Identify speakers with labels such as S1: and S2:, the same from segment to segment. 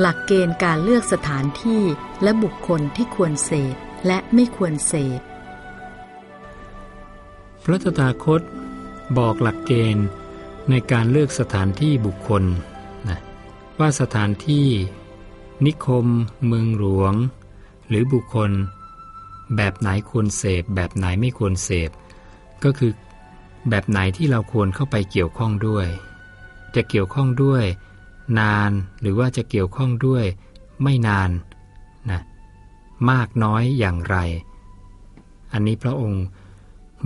S1: หลักเกณฑ์การเลือกสถานที่และบุคคลที่ควรเสพและไม่ควรเสพ
S2: พระตถาคตบอกหลักเกณฑ์ในการเลือกสถานที่บุคคลนะว่าสถานที่ นิคม เมืองหลวง หรือบุคคล แบบไหนควรเสพ แบบไหนไม่ควรเสพ ก็คือแบบไหนที่เราควรเข้าไปเกี่ยวข้องด้วย จะเกี่ยวข้องด้วย นานหรือว่าจะเกี่ยวข้องด้วยไม่นานนะมากน้อยอย่างไร อันนี้พระองค์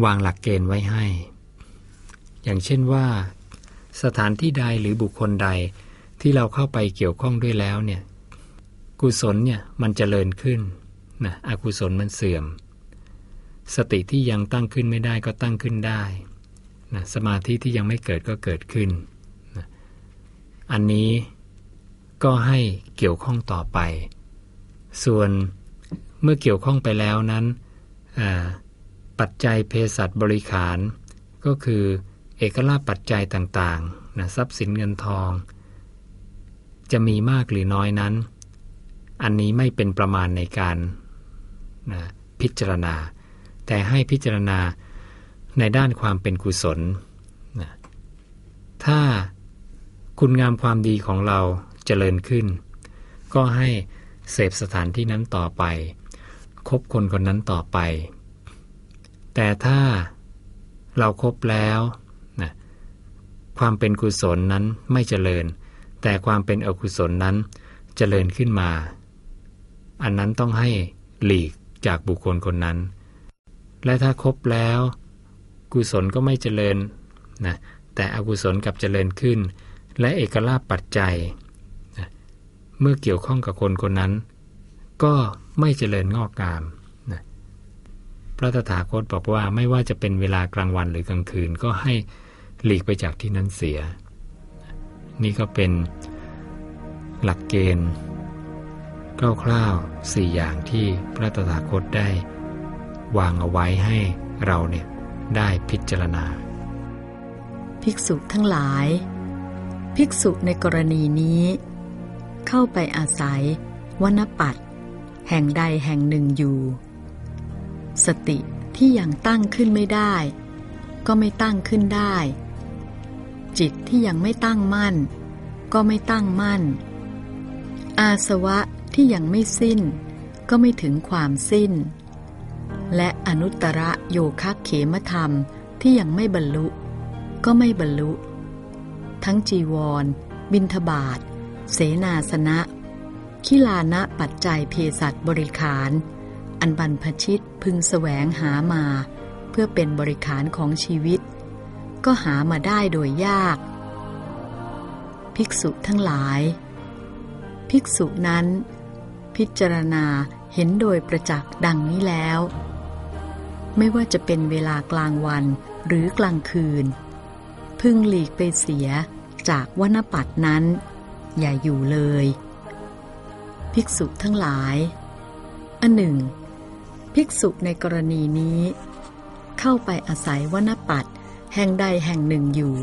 S2: วางหลักเกณฑ์ไว้ให้ อย่างเช่นว่า สถานที่ใดหรือบุคคลใดที่เราเข้าไปเกี่ยวข้องด้วยแล้วเนี่ยกุศลเนี่ยมันจเจริญขึ้นนะอกุศลมันเสื่อม สติที่ยังตั้งขึ้นไม่ได้ก็ตั้งขึ้นได้นะสมาธิที่ยังไม่เกิดก็เกิดขึ้น อันนี้ก็ให้เกี่ยวข้องต่อไป ส่วนเมื่อเกี่ยวข้องไปแล้วนั้น ปัจจัยเภสัชบริขาร ก็คือเอกลาปัจจัยต่างๆนะทรัพย์สินเงินทอง จะมีมากหรือน้อยนั้น อันนี้ไม่เป็นประมาณในการนะพิจารณา แต่ให้พิจารณาในด้านความเป็นกุศลนะถ้า คุณงามความดีของเราเจริญขึ้น ก็ให้เสพสถานที่นั้นต่อไป คบคนคนนั้นต่อไป แต่ถ้าเราครบแล้วนะความเป็นกุศลนั้นไม่เจริญ แต่ความเป็นอกุศลนั้นเจริญขึ้นมา อันนั้นต้องให้หลีกจากบุคคลคนนั้น และถ้าครบแล้ว กุศลก็ไม่เจริญนะแต่อกุศลกับเจริญขึ้น และเอกลาภปัจจัย เมื่อเกี่ยวข้องกับคนคนนั้น ก็ไม่เจริญงอกงามนะพระตถาคตบอกว่าไม่ว่าจะเป็นเวลากลางวันหรือกลางคืนก็ให้หลีกไปจากที่นั้นเสีย นี่ก็เป็นหลักเกณฑ์คร่าวๆสี่อย่างที่พระตถาคตได้ วางเอาไว้ให้เราเนี่ยได้พิจารณา
S1: ภิกษุทั้งหลาย ภิกษุในกรณีนี้ เข้าไปอาศัยวนปัตแห่งใดแห่งหนึ่งอยู่ สติที่ยังตั้งขึ้นไม่ได้ ก็ไม่ตั้งขึ้นได้ จิตที่ยังไม่ตั้งมั่น ก็ไม่ตั้งมั่น อาสวะที่ยังไม่สิ้น ก็ไม่ถึงความสิ้น และอนุตตรโยคะเขมธรรมที่ยังไม่บรรลุ ก็ไม่บรรลุ ทั้งจีวร บินทบาทเสนาสนะขิลานะปัจจัยเพสัตบริขาร อันบรรพชิตพึงแสวงหามา เพื่อเป็นบริขารของชีวิต ก็หามาได้โดยยาก ภิกษุทั้งหลาย ภิกษุนั้น พิจารณาเห็นโดยประจักษ์ดังนี้แล้ว ไม่ว่าจะเป็นเวลากลางวันหรือกลางคืน พึ่งหลีกไปเสียจากวนปัตนั้น อย่าอยู่เลย ภิกษุทั้งหลาย อันหนึ่ง ภิกษุในกรณีนี้ เข้าไปอาศัยวนปัตแห่งใดแห่งหนึ่งอยู่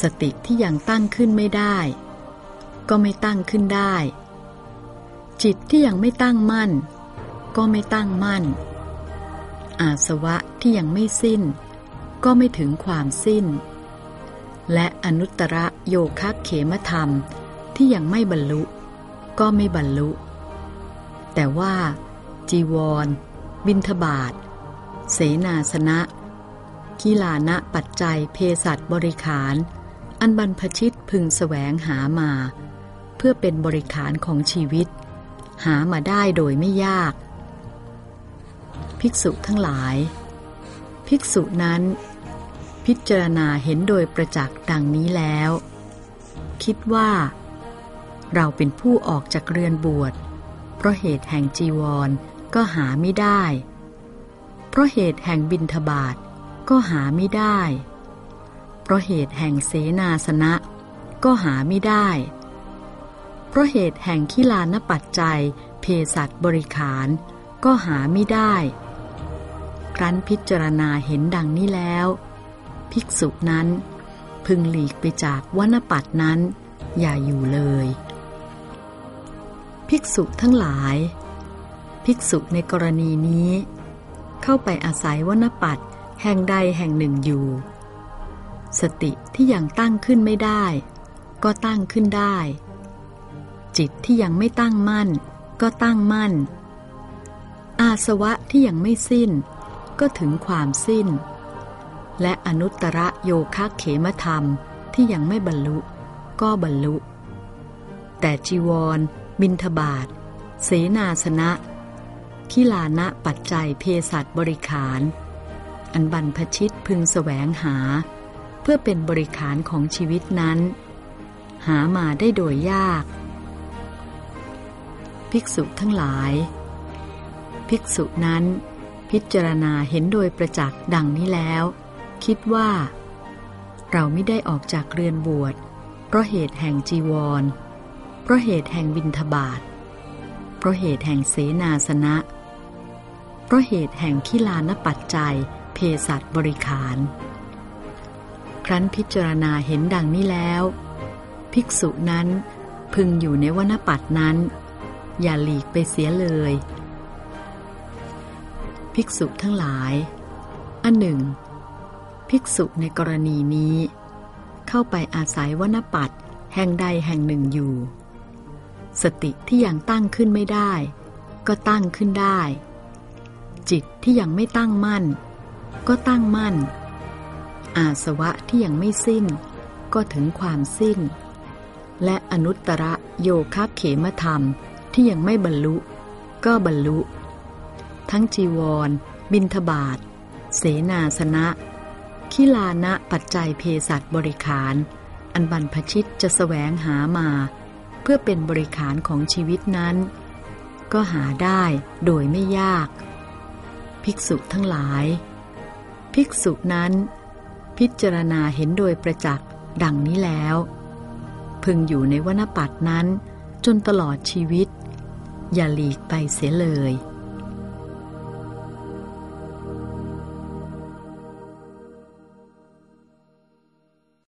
S1: สติที่ยังตั้งขึ้นไม่ได้ ก็ไม่ตั้งขึ้นได้ จิตที่ยังไม่ตั้งมั่น ก็ไม่ตั้งมั่น อาสวะที่ยังไม่สิ้น ก็ไม่ถึงความสิ้น และอนุตตรโยคะเขมธรรมที่ยังไม่บรรลุ ก็ไม่บรรลุ แต่ว่า จีวร บินทบาท เสนาสนะกีฬานะปัจจัยเพสัตบริขาร อันบรรพชิตพึงแสวงหามา เพื่อเป็นบริขารของชีวิต หามาได้โดยไม่ยาก ภิกษุทั้งหลาย ภิกษุนั้น พิจารณาเห็นโดยประจักษ์ดังนี้แล้ว คิดว่า เราเป็นผู้ออกจากเรือนบวช เพราะเหตุแห่งจีวรก็หาไม่ได้ เพราะเหตุแห่งบินทบาทก็หาไม่ได้ เพราะเหตุแห่งเสนาสนะ ก็หาไม่ได้ เพราะเหตุแห่งขีลานปัจจัย เพสัตบริขาร ก็หาไม่ได้ ครั้นพิจารณาเห็นดังนี้แล้ว ภิกษุนั้น พึงหลีกไปจากวนปัตนั้น อย่าอยู่เลย ภิกษุทั้งหลาย ภิกษุในกรณีนี้ เข้าไปอาศัยวณปัตแห่งใดแห่งหนึ่งอยู่ สติที่ยังตั้งขึ้นไม่ได้ ก็ตั้งขึ้นได้ จิตที่ยังไม่ตั้งมั่น ก็ตั้งมั่น อาสวะที่ยังไม่สิ้น ก็ถึงความสิ้น และอนุตตรโยคะเขมธรรมที่ยังไม่บรรลุ ก็บรรลุ แต่จีวร บินทบาท เสนาสนะขิลานะปัจจัยเพสัตบริขาร อันบันพชิตพึงแสวงหา เพื่อเป็นบริขารของชีวิตนั้น หามาได้โดยยาก ภิกษุทั้งหลาย ภิกษุนั้นพิจารณาเห็นโดยประจักษ์ดังนี้แล้ว คิดว่า เราไม่ได้ออกจากเรือนบวช เพราะเหตุแห่งจีวร เพราะเหตุแห่งบินทบาท เพราะเหตุแห่งเสนาสนะ เพราะเหตุแห่งขิลานปัจจัย เพสัตบริขาร ครั้นพิจารณาเห็นดังนี้แล้ว ภิกษุนั้นพึงอยู่ในวนปัตนั้น อย่าหลีกไปเสียเลย ภิกษุทั้งหลายอันหนึ่ง ภิกษุในกรณีนี้ เข้าไปอาศัยวนปัตแห่งใดแห่งหนึ่งอยู่ สติที่ยังตั้งขึ้นไม่ได้ ก็ตั้งขึ้นได้ จิตที่ยังไม่ตั้งมั่น ก็ตั้งมั่น อาสวะที่ยังไม่สิ้น ก็ถึงความสิ้น และอนุตตรโยคะเขมธรรมที่ยังไม่บรรลุ ก็บรรลุ ทั้งจีวร บินทบาท เสนาสนะ ขิลานะปัจจัยเพสัตบริขาร อันบรรพชิตจะสแสวงหามา เพื่อเป็นบริขารของชีวิตนั้น ก็หาได้โดยไม่ยาก ภิกษุทั้งหลาย ภิกษุนั้น พิจารณาเห็นโดยประจักษ์ดังนี้แล้ว พึงอยู่ในวนปัตนั้นจนตลอดชีวิต อย่าหลีกไปเสียเลย